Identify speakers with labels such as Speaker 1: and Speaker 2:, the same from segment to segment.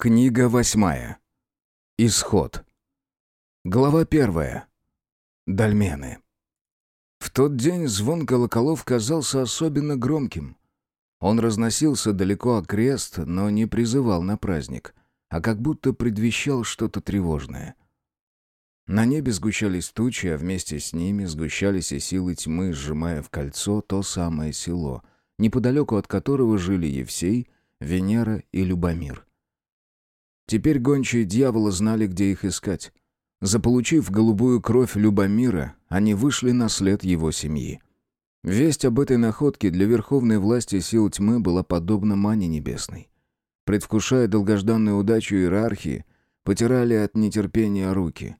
Speaker 1: Книга восьмая. Исход. Глава первая. Дольмены. В тот день звон колоколов казался особенно громким. Он разносился далеко окрест, но не призывал на праздник, а как будто предвещал что-то тревожное. На небе сгущались тучи, а вместе с ними сгущались и силы тьмы, сжимая в кольцо то самое село, неподалеку от которого жили Евсей, Венера и Любомир. Теперь гончие дьявола знали, где их искать. Заполучив голубую кровь Любомира, они вышли на след его семьи. Весть об этой находке для верховной власти сил тьмы была подобна мане небесной. Предвкушая долгожданную удачу иерархии, потирали от нетерпения руки.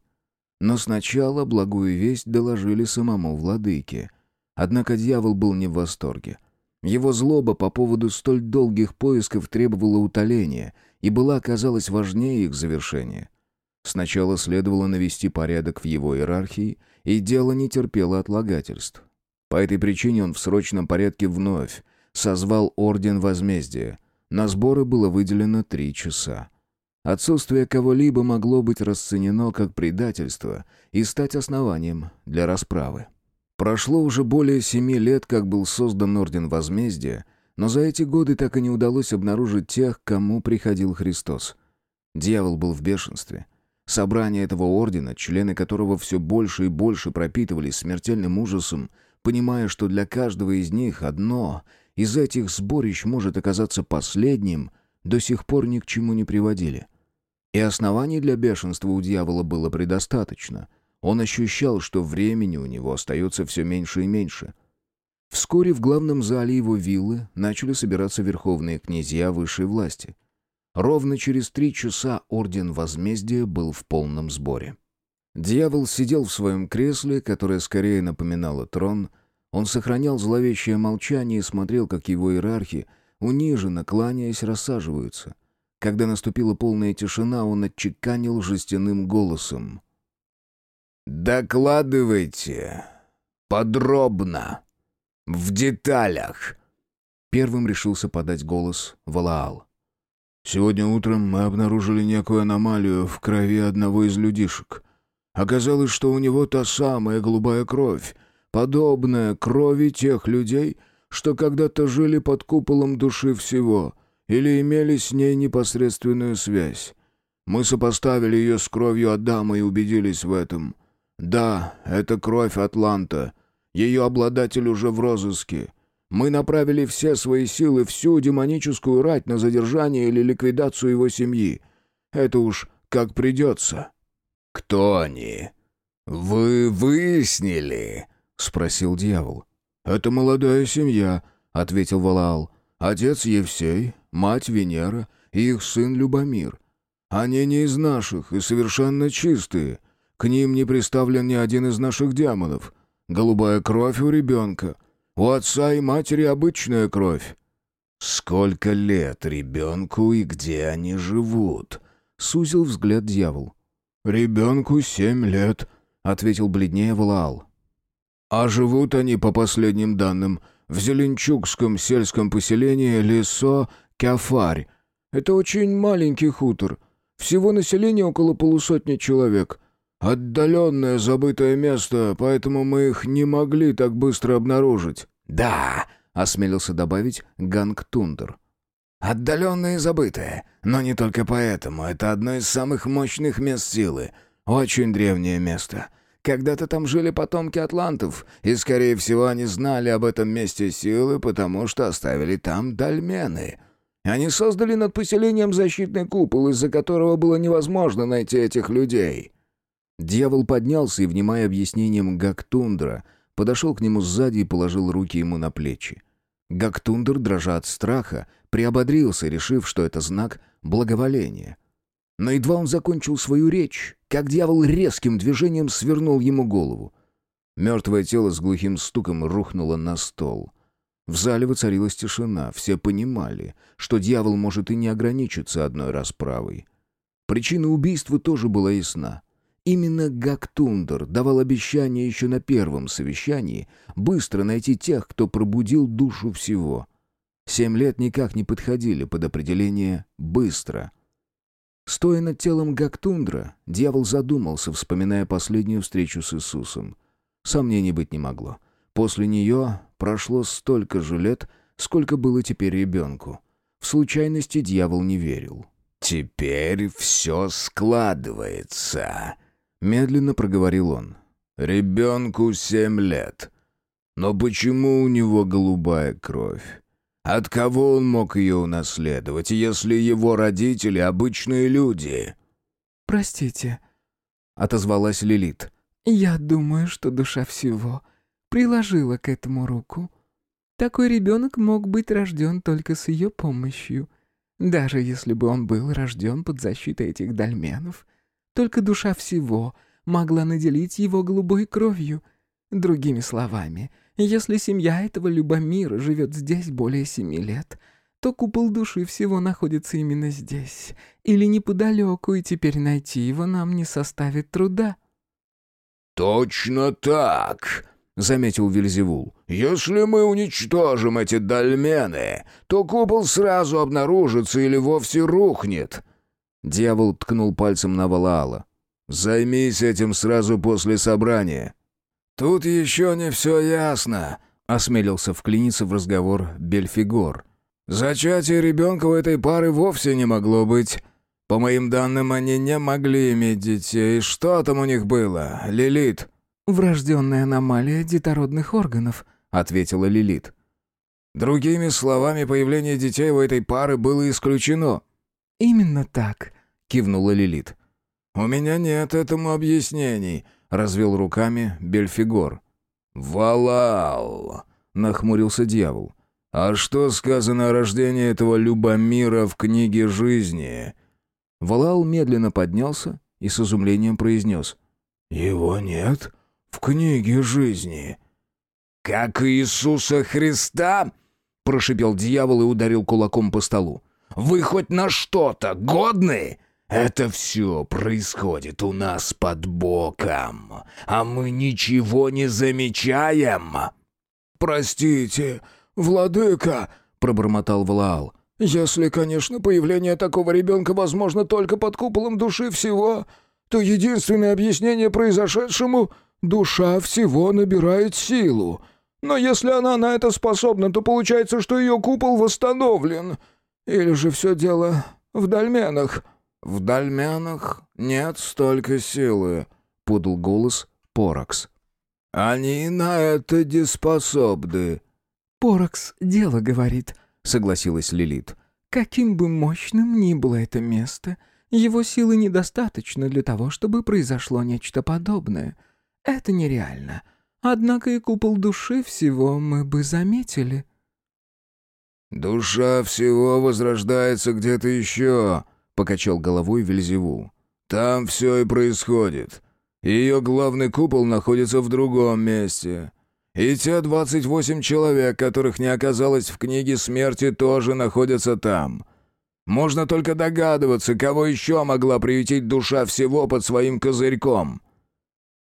Speaker 1: Но сначала благую весть доложили самому владыке. Однако дьявол был не в восторге. Его злоба по поводу столь долгих поисков требовала утоления — и была, казалось, важнее их завершения. Сначала следовало навести порядок в его иерархии, и дело не терпело отлагательств. По этой причине он в срочном порядке вновь созвал Орден Возмездия. На сборы было выделено три часа. Отсутствие кого-либо могло быть расценено как предательство и стать основанием для расправы. Прошло уже более семи лет, как был создан Орден Возмездия — но за эти годы так и не удалось обнаружить тех, кому приходил Христос. Дьявол был в бешенстве. Собрание этого ордена, члены которого все больше и больше пропитывались смертельным ужасом, понимая, что для каждого из них одно из этих сборищ может оказаться последним, до сих пор ни к чему не приводили. И оснований для бешенства у дьявола было предостаточно. Он ощущал, что времени у него остается все меньше и меньше — Вскоре в главном зале его виллы начали собираться верховные князья высшей власти. Ровно через три часа Орден Возмездия был в полном сборе. Дьявол сидел в своем кресле, которое скорее напоминало трон. Он сохранял зловещее молчание и смотрел, как его иерархи, униженно кланяясь, рассаживаются. Когда наступила полная тишина, он отчеканил жестяным голосом. «Докладывайте подробно!» В деталях!» Первым решился подать голос Валаал. «Сегодня утром мы обнаружили некую аномалию в крови одного из людишек. Оказалось, что у него та самая голубая кровь, подобная крови тех людей, что когда-то жили под куполом души всего или имели с ней непосредственную связь. Мы сопоставили ее с кровью Адама и убедились в этом. Да, это кровь Атланта, ее обладатель уже в розыске. Мы направили все свои силы, всю демоническую рать на задержание или ликвидацию его семьи. Это уж как придется». «Кто они? Вы выяснили?» — спросил дьявол. «Это молодая семья», — ответил Валаал. «Отец Евсей, мать Венера и их сын Любомир. Они не из наших и совершенно чистые. К ним не приставлен ни один из наших демонов. Голубая кровь у ребенка. У отца и матери обычная кровь. Сколько лет ребенку и где они живут? Сузил взгляд дьявол. Ребенку семь лет, ответил бледнее Валаал. А живут они, по последним данным, в Зеленчукском сельском поселении Лесо Кяфарь. Это очень маленький хутор. Всего населения около полусотни человек. Отдаленное забытое место, поэтому мы их не могли так быстро обнаружить». «Да», — осмелился добавить Ганг Тундер. «Отдаленное и забытое. Но не только поэтому. Это одно из самых мощных мест силы. Очень древнее место. Когда-то там жили потомки атлантов, и, скорее всего, они знали об этом месте силы, потому что оставили там дольмены». Они создали над поселением защитный купол, из-за которого было невозможно найти этих людей. Дьявол поднялся и, внимая объяснением Гактундра, подошел к нему сзади и положил руки ему на плечи. Гактундр, дрожа от страха, приободрился, решив, что это знак благоволения. Но едва он закончил свою речь, как дьявол резким движением свернул ему голову. Мертвое тело с глухим стуком рухнуло на стол. В зале воцарилась тишина, все понимали, что дьявол может и не ограничиться одной расправой. Причина убийства тоже была ясна — Именно Гактундер давал обещание еще на первом совещании быстро найти тех, кто пробудил душу всего. Семь лет никак не подходили под определение «быстро». Стоя над телом Гактундра, дьявол задумался, вспоминая последнюю встречу с Иисусом. Сомнений быть не могло. После нее прошло столько же лет, сколько было теперь ребенку. В случайности дьявол не верил.
Speaker 2: «Теперь все складывается», —
Speaker 1: медленно проговорил он.
Speaker 2: «Ребенку семь лет. Но почему у него голубая кровь? От кого он мог ее унаследовать, если его родители — обычные люди?»
Speaker 3: «Простите», — отозвалась Лилит. «Я думаю, что душа всего приложила к этому руку. Такой ребенок мог быть рожден только с ее помощью. Даже если бы он был рожден под защитой этих дольменов, только душа всего могла наделить его голубой кровью. Другими словами, если семья этого Любомира живет здесь более семи лет, то купол души всего находится именно здесь, или неподалеку, и теперь найти его нам не составит труда».
Speaker 2: «Точно так!» заметил Вильзевул. «Если мы уничтожим эти дольмены, то купол сразу обнаружится или вовсе рухнет».
Speaker 1: Дьявол ткнул пальцем на Валаала.
Speaker 2: «Займись этим сразу после собрания».
Speaker 4: «Тут еще не все ясно», — осмелился вклиниться в разговор Бельфигор. «Зачатие ребенка у этой пары вовсе не могло быть. По моим данным, они не могли иметь детей. Что там у них было, Лилит?»
Speaker 3: «Врожденная аномалия детородных органов», — ответила Лилит.
Speaker 4: «Другими словами, появление детей у этой пары было исключено».
Speaker 3: «Именно так», — кивнула Лилит.
Speaker 4: «У меня нет этому объяснений», — развел руками Бельфигор.
Speaker 2: «Валал!» — нахмурился дьявол. «А что сказано о рождении этого Любомира в книге жизни?»
Speaker 1: Валал медленно поднялся и с изумлением произнес.
Speaker 4: «Его нет?» в книге жизни».
Speaker 2: «Как Иисуса Христа?» — прошипел дьявол и ударил кулаком по столу. «Вы хоть на что-то годны? Это все происходит у нас под боком, а мы ничего не замечаем».
Speaker 4: «Простите, владыка», — пробормотал Влаал. «Если, конечно, появление такого ребенка возможно только под куполом души всего, то единственное объяснение произошедшему душа всего набирает силу. Но если она на это способна, то получается, что ее купол восстановлен. Или же все дело в дольменах?»
Speaker 1: «В дольменах нет столько силы», — подал голос Поракс.
Speaker 2: «Они на это деспособны».
Speaker 3: «Поракс дело говорит», — согласилась Лилит. «Каким бы мощным ни было это место, его силы недостаточно для того, чтобы произошло нечто подобное». Это нереально. Однако и купол души всего мы бы заметили».
Speaker 2: «Душа всего возрождается где-то еще», — покачал головой Вельзевул. «Там все и происходит. Ее главный купол находится в другом месте. И те двадцать восемь человек, которых не оказалось в книге смерти, тоже находятся там. Можно только догадываться, кого еще могла приютить душа всего под своим козырьком.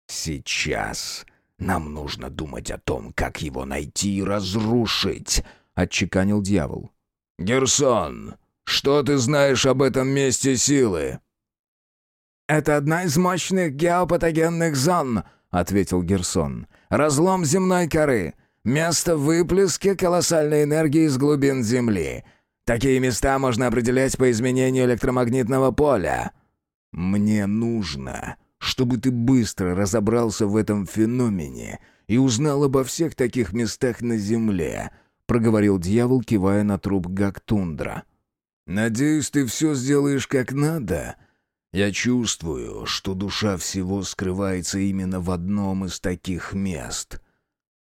Speaker 2: «Сейчас нам нужно думать о том, как его найти и разрушить», — отчеканил дьявол. «Герсон, что ты знаешь об этом месте силы?»
Speaker 5: «Это одна из мощных геопатогенных зон», — ответил Герсон. «Разлом земной коры. Место выплеска колоссальной энергии из глубин Земли. Такие места можно определять по изменению электромагнитного поля».
Speaker 2: «Мне нужно, чтобы ты быстро разобрался в этом феномене и узнал обо всех таких местах на Земле», — проговорил дьявол, кивая на труп Гактундра. «Надеюсь, ты все сделаешь как надо. Я чувствую, что душа всего скрывается именно в одном из таких мест».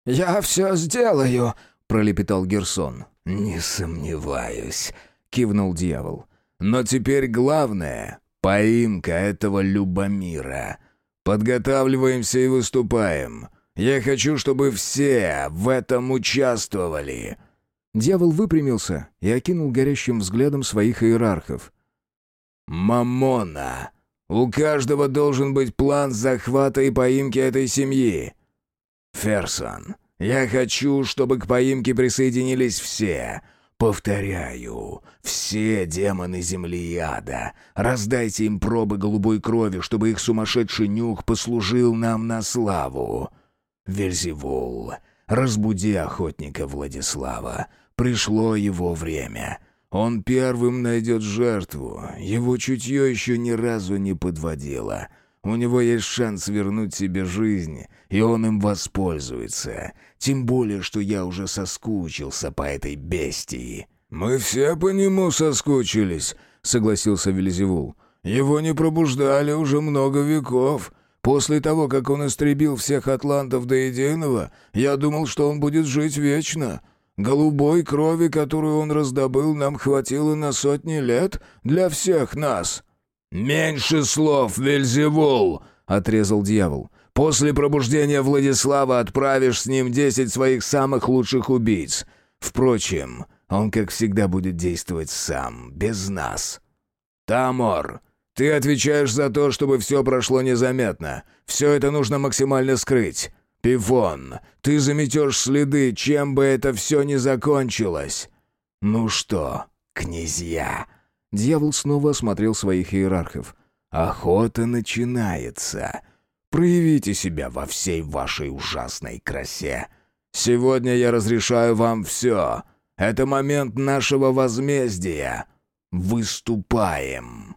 Speaker 5: «Я все сделаю», — пролепетал Герсон.
Speaker 2: «Не сомневаюсь», — кивнул дьявол. «Но теперь главное Поимка этого Любомира. Подготавливаемся и выступаем. Я хочу, чтобы все в этом участвовали».
Speaker 1: Дьявол выпрямился и окинул горящим взглядом своих иерархов.
Speaker 2: «Мамона! У каждого должен быть план захвата и поимки этой семьи. Ферсон, я хочу, чтобы к поимке присоединились все.
Speaker 1: Повторяю, все демоны земли и ада, раздайте им пробы голубой крови, чтобы их сумасшедший нюх послужил нам на славу. Вельзевул, разбуди охотника Владислава. Пришло его время. Он первым найдет жертву. Его чутье еще ни разу не подводило. У него есть шанс вернуть себе жизнь, и он им воспользуется. Тем более, что я уже соскучился по этой бестии».
Speaker 2: «Мы все по нему соскучились», — согласился Велизевул. «Его не пробуждали уже много веков. После того, как он истребил всех атлантов до единого, я думал, что он будет жить вечно. Голубой крови, которую он раздобыл, нам хватило на сотни лет для всех нас».
Speaker 1: «Меньше слов, Вельзевул!» — отрезал дьявол. «После пробуждения Владислава отправишь с ним десять своих самых лучших убийц. Впрочем, он, как всегда, будет действовать сам, без нас. Тамор, ты отвечаешь за то, чтобы все прошло незаметно. Все это нужно максимально скрыть. Пифон, ты заметешь следы, чем бы это все ни закончилось. Ну что, князья?» Дьявол снова осмотрел своих иерархов. «Охота начинается. Проявите себя во всей вашей ужасной красе. Сегодня я разрешаю вам все. Это момент нашего возмездия. Выступаем!»